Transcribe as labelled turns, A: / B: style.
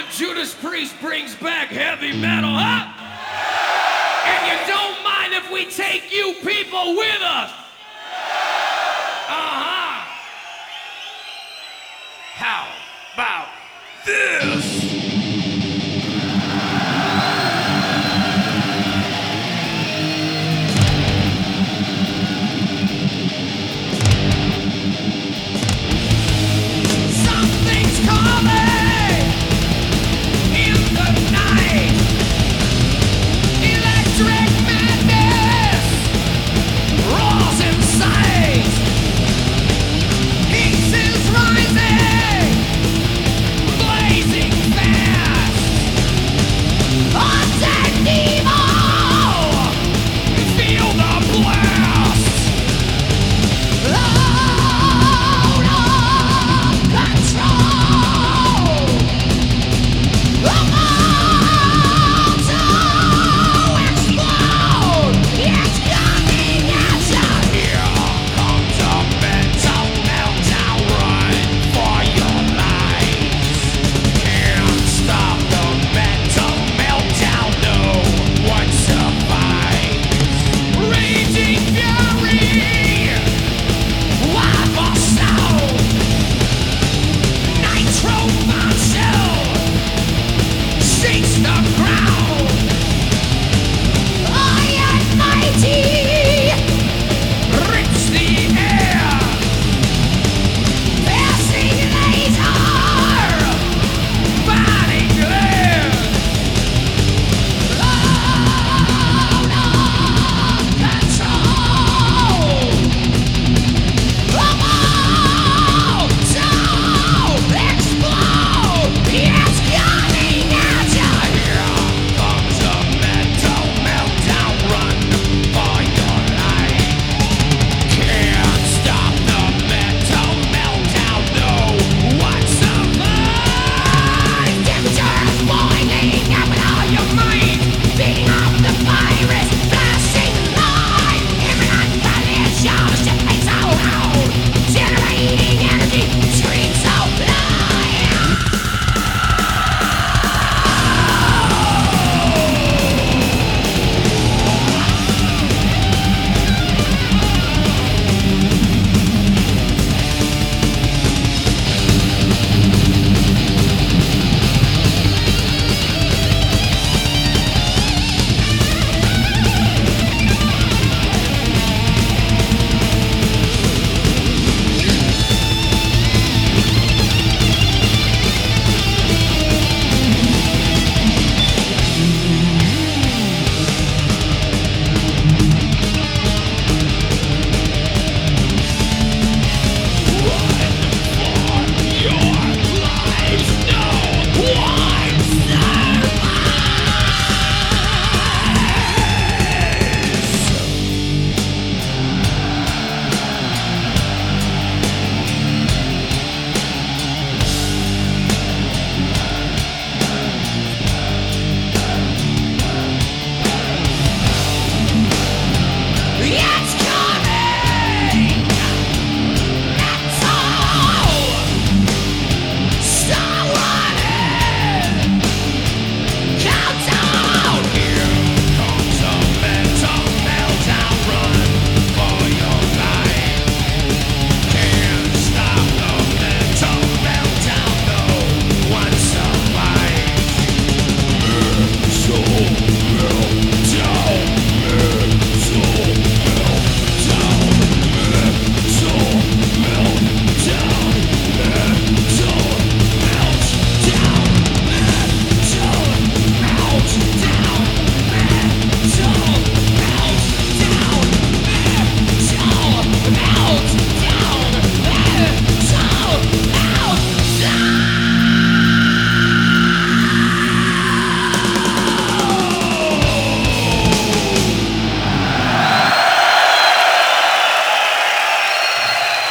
A: if Judas Priest brings back heavy metal, huh? And you don't mind if we take you people with us? Uh-huh. How about this?